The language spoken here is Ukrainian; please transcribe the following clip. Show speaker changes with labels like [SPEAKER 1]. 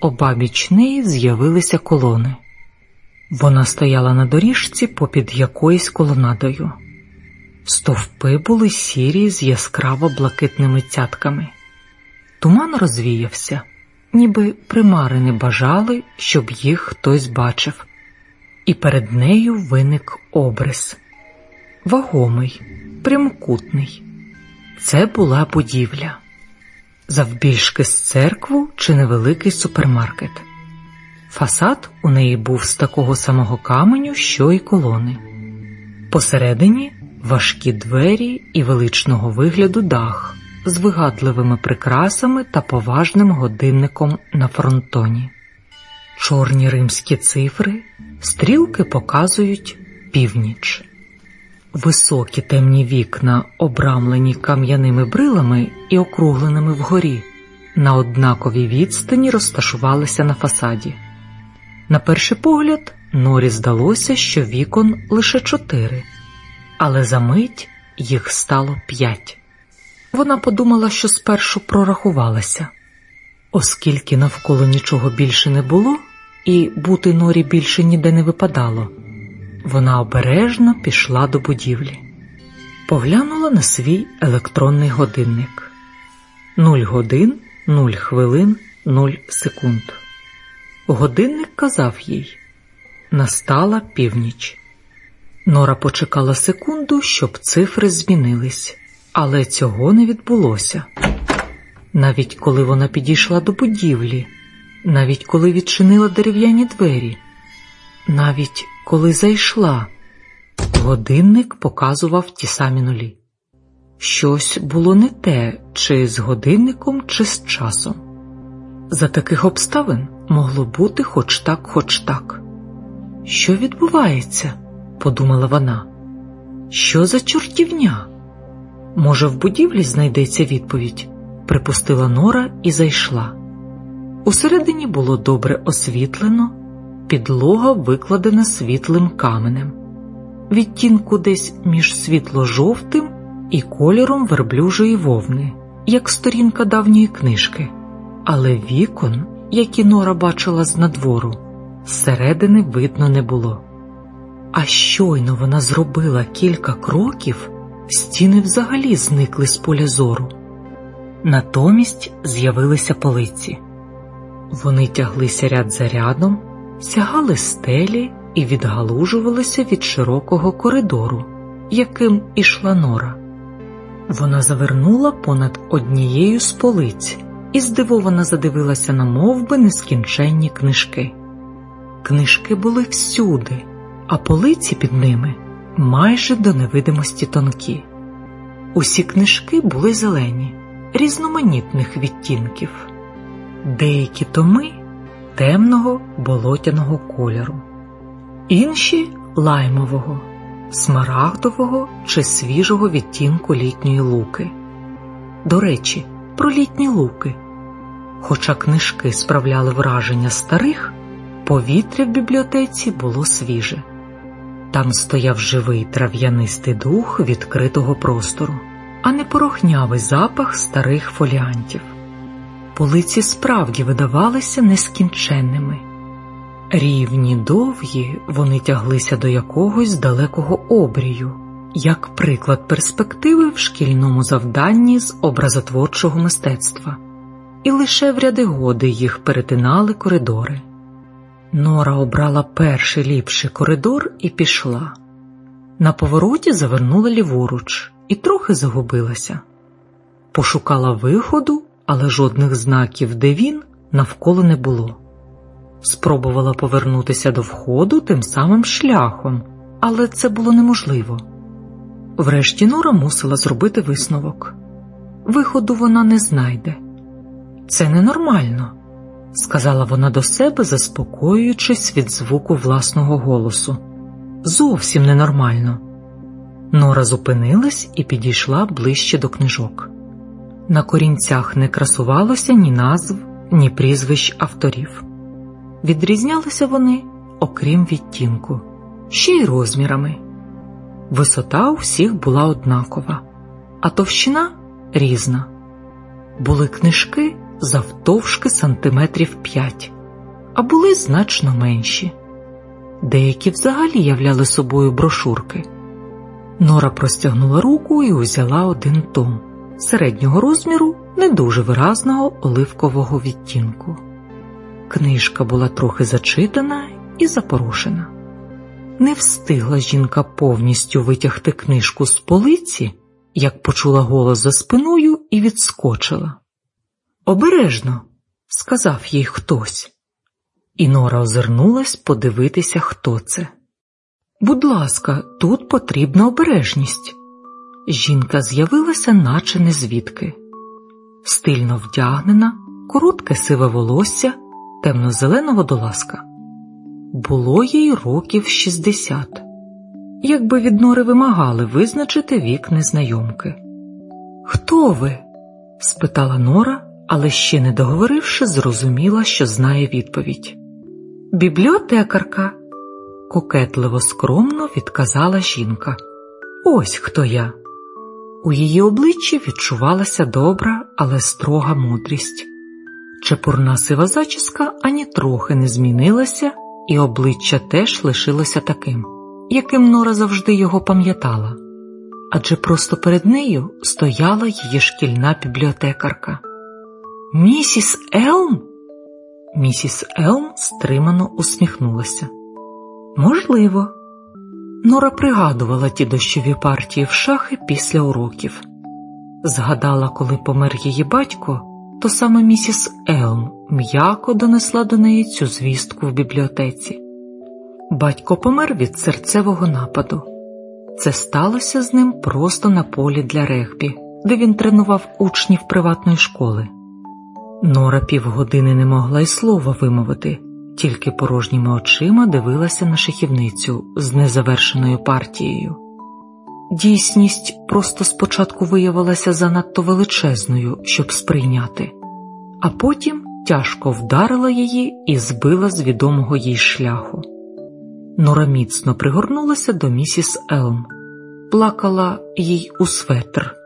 [SPEAKER 1] обабіч неї з'явилися колони. Вона стояла на доріжці попід якоюсь колонадою. Стовпи були сірі з яскраво блакитними цятками. Туман розвіявся, ніби примари не бажали, щоб їх хтось бачив, і перед нею виник обрис вагомий, прямокутний. Це була будівля, завбільшки з церкву чи невеликий супермаркет. Фасад у неї був з такого самого каменю, що й колони. Посередині важкі двері і величного вигляду дах з вигадливими прикрасами та поважним годинником на фронтоні. Чорні римські цифри, стрілки показують північ. Високі темні вікна, обрамлені кам'яними брилами і округленими вгорі, на однаковій відстані розташувалися на фасаді. На перший погляд, Норі здалося, що вікон лише чотири, але за мить їх стало п'ять. Вона подумала, що спершу прорахувалася, оскільки навколо нічого більше не було, і бути норі більше ніде не випадало. Вона обережно пішла до будівлі, поглянула на свій електронний годинник нуль годин, нуль хвилин, нуль секунд. Годинник казав їй настала північ. Нора почекала секунду, щоб цифри змінились, але цього не відбулося. Навіть коли вона підійшла до будівлі, навіть коли відчинила дерев'яні двері, навіть коли зайшла, годинник показував ті самі нулі. Щось було не те, чи з годинником, чи з часом. За таких обставин могло бути хоч так, хоч так. Що відбувається? подумала вона. Що за чортівня? Може, в будівлі знайдеться відповідь, припустила Нора і зайшла. Усередині було добре освітлено, підлога викладена світлим каменем, відтінку десь між світло-жовтим і кольором верблюжої вовни, як сторінка давньої книжки, але вікон, які Нора бачила з надвору, зсередини видно не було. А щойно вона зробила кілька кроків, стіни взагалі зникли з поля зору. Натомість з'явилися полиці. Вони тяглися ряд за рядом, сягали стелі і відгалужувалися від широкого коридору, яким ішла нора. Вона завернула понад однією з полиць і здивовано задивилася на мовби нескінченні книжки. Книжки були всюди, а полиці під ними майже до невидимості тонкі. Усі книжки були зелені, різноманітних відтінків, деякі томи темного болотяного кольору, інші лаймового, смарагдового чи свіжого відтінку літньої луки. До речі, про літні луки. Хоча книжки справляли враження старих, повітря в бібліотеці було свіже. Там стояв живий трав'янистий дух відкритого простору, а не порохнявий запах старих фоліантів. Полиці справді видавалися нескінченними. Рівні довгі вони тяглися до якогось далекого обрію, як приклад перспективи в шкільному завданні з образотворчого мистецтва, і лише в ряди годи їх перетинали коридори. Нора обрала перший ліпший коридор і пішла. На повороті завернула ліворуч і трохи загубилася. Пошукала виходу, але жодних знаків, де він, навколо не було. Спробувала повернутися до входу тим самим шляхом, але це було неможливо. Врешті Нора мусила зробити висновок виходу вона не знайде. Це ненормально сказала вона до себе, заспокоюючись від звуку власного голосу. Зовсім ненормально. Нора зупинилась і підійшла ближче до книжок. На корінцях не красувалося ні назв, ні прізвищ авторів. Відрізнялися вони, окрім відтінку, ще й розмірами. Висота у всіх була однакова, а товщина різна. Були книжки завтовшки сантиметрів п'ять, а були значно менші. Деякі взагалі являли собою брошурки. Нора простягнула руку і узяла один том середнього розміру, не дуже виразного оливкового відтінку. Книжка була трохи зачитана і запорошена. Не встигла жінка повністю витягти книжку з полиці, як почула голос за спиною і відскочила. Обережно, сказав їй хтось, і Нора озирнулась подивитися, хто це. Будь ласка, тут потрібна обережність. Жінка з'явилася, наче не звідки. стильно вдягнена, коротке сиве волосся, темно-зелена водолазка. Було їй років шістдесят. Якби від нори вимагали визначити вік незнайомки. Хто ви? спитала Нора, але ще не договоривши, зрозуміла, що знає відповідь. Бібліотекарка, кокетливо скромно відказала жінка. Ось хто я. У її обличчі відчувалася добра, але строга мудрість. Чепурна сива зачіска ані трохи не змінилася, і обличчя теж лишилося таким, яким Нора завжди його пам'ятала. Адже просто перед нею стояла її шкільна бібліотекарка. Місіс Елм? Місіс Елм стримано усміхнулася. Можливо. Нора пригадувала ті дощові партії в шахи після уроків. Згадала, коли помер її батько, то саме місіс Елм м'яко донесла до неї цю звістку в бібліотеці. Батько помер від серцевого нападу. Це сталося з ним просто на полі для регбі, де він тренував учнів приватної школи. Нора півгодини не могла й слова вимовити, тільки порожніми очима дивилася на шахівницю з незавершеною партією. Дійсність просто спочатку виявилася занадто величезною, щоб сприйняти, а потім тяжко вдарила її і збила з відомого їй шляху. Нора міцно пригорнулася до місіс Елм, плакала їй у светр.